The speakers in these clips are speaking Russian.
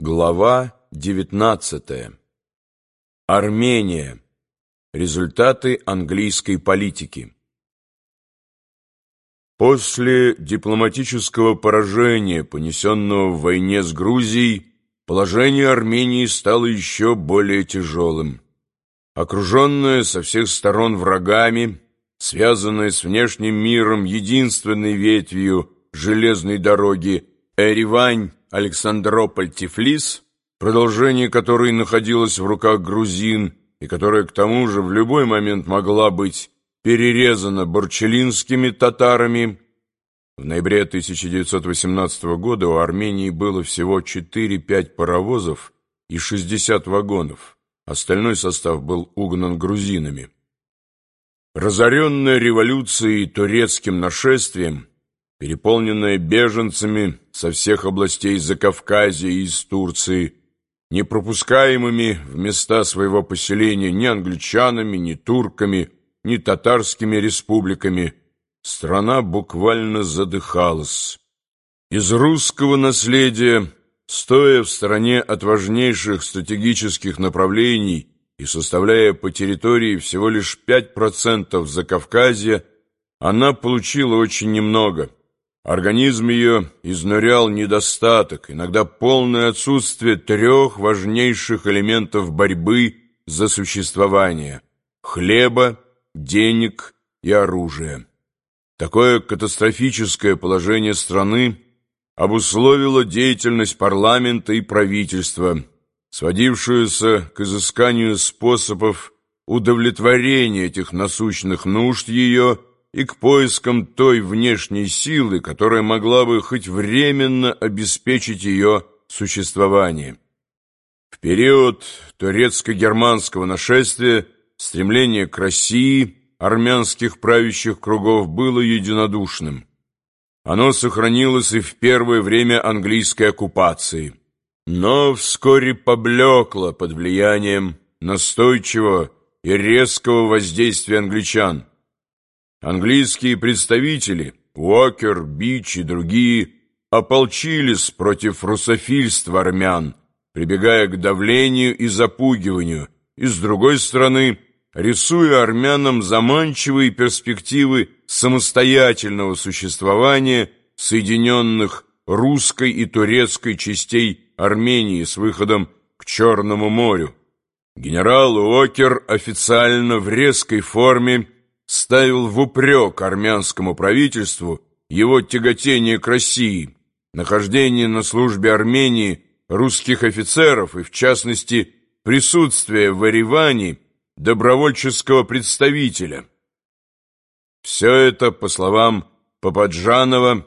Глава 19. Армения. Результаты английской политики. После дипломатического поражения, понесенного в войне с Грузией, положение Армении стало еще более тяжелым. Окруженная со всех сторон врагами, связанная с внешним миром единственной ветвью железной дороги Эревань, Александрополь-Тифлис, продолжение которой находилось в руках грузин и которая к тому же в любой момент могла быть перерезана борчелинскими татарами. В ноябре 1918 года у Армении было всего 4-5 паровозов и 60 вагонов. Остальной состав был угнан грузинами. Разоренная революцией и турецким нашествием, переполненная беженцами со всех областей Закавказья и из Турции, не пропускаемыми в места своего поселения ни англичанами, ни турками, ни татарскими республиками, страна буквально задыхалась. Из русского наследия, стоя в стороне от важнейших стратегических направлений и составляя по территории всего лишь 5% Закавказья, она получила очень немного – Организм ее изнурял недостаток, иногда полное отсутствие трех важнейших элементов борьбы за существование – хлеба, денег и оружия. Такое катастрофическое положение страны обусловило деятельность парламента и правительства, сводившуюся к изысканию способов удовлетворения этих насущных нужд ее – и к поискам той внешней силы, которая могла бы хоть временно обеспечить ее существование. В период турецко-германского нашествия стремление к России армянских правящих кругов было единодушным. Оно сохранилось и в первое время английской оккупации, но вскоре поблекло под влиянием настойчивого и резкого воздействия англичан. Английские представители, Уокер, Бич и другие, ополчились против русофильства армян, прибегая к давлению и запугиванию, и, с другой стороны, рисуя армянам заманчивые перспективы самостоятельного существования соединенных русской и турецкой частей Армении с выходом к Черному морю. Генерал Уокер официально в резкой форме ставил в упрек армянскому правительству его тяготение к России, нахождение на службе Армении русских офицеров и, в частности, присутствие в Ереване добровольческого представителя. Все это, по словам Пападжанова,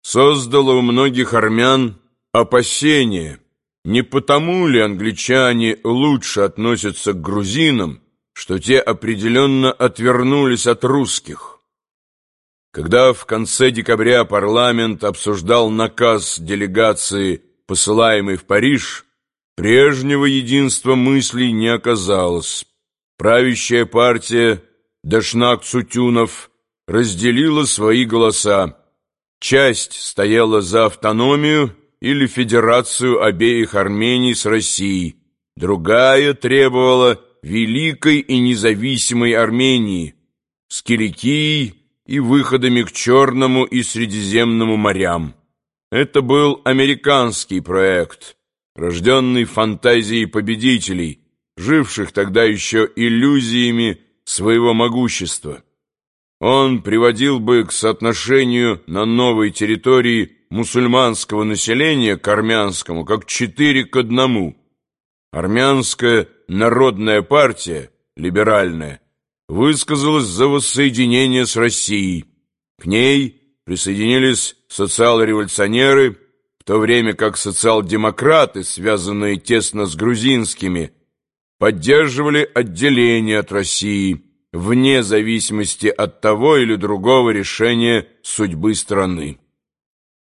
создало у многих армян опасения, не потому ли англичане лучше относятся к грузинам, что те определенно отвернулись от русских. Когда в конце декабря парламент обсуждал наказ делегации, посылаемый в Париж, прежнего единства мыслей не оказалось. Правящая партия Дашнак-Цутюнов разделила свои голоса. Часть стояла за автономию или федерацию обеих Армений с Россией, другая требовала великой и независимой Армении с Киликией и выходами к Черному и Средиземному морям. Это был американский проект, рожденный фантазией победителей, живших тогда еще иллюзиями своего могущества. Он приводил бы к соотношению на новой территории мусульманского населения к армянскому как четыре к одному – Армянская народная партия, либеральная, высказалась за воссоединение с Россией. К ней присоединились социал-революционеры, в то время как социал-демократы, связанные тесно с грузинскими, поддерживали отделение от России вне зависимости от того или другого решения судьбы страны.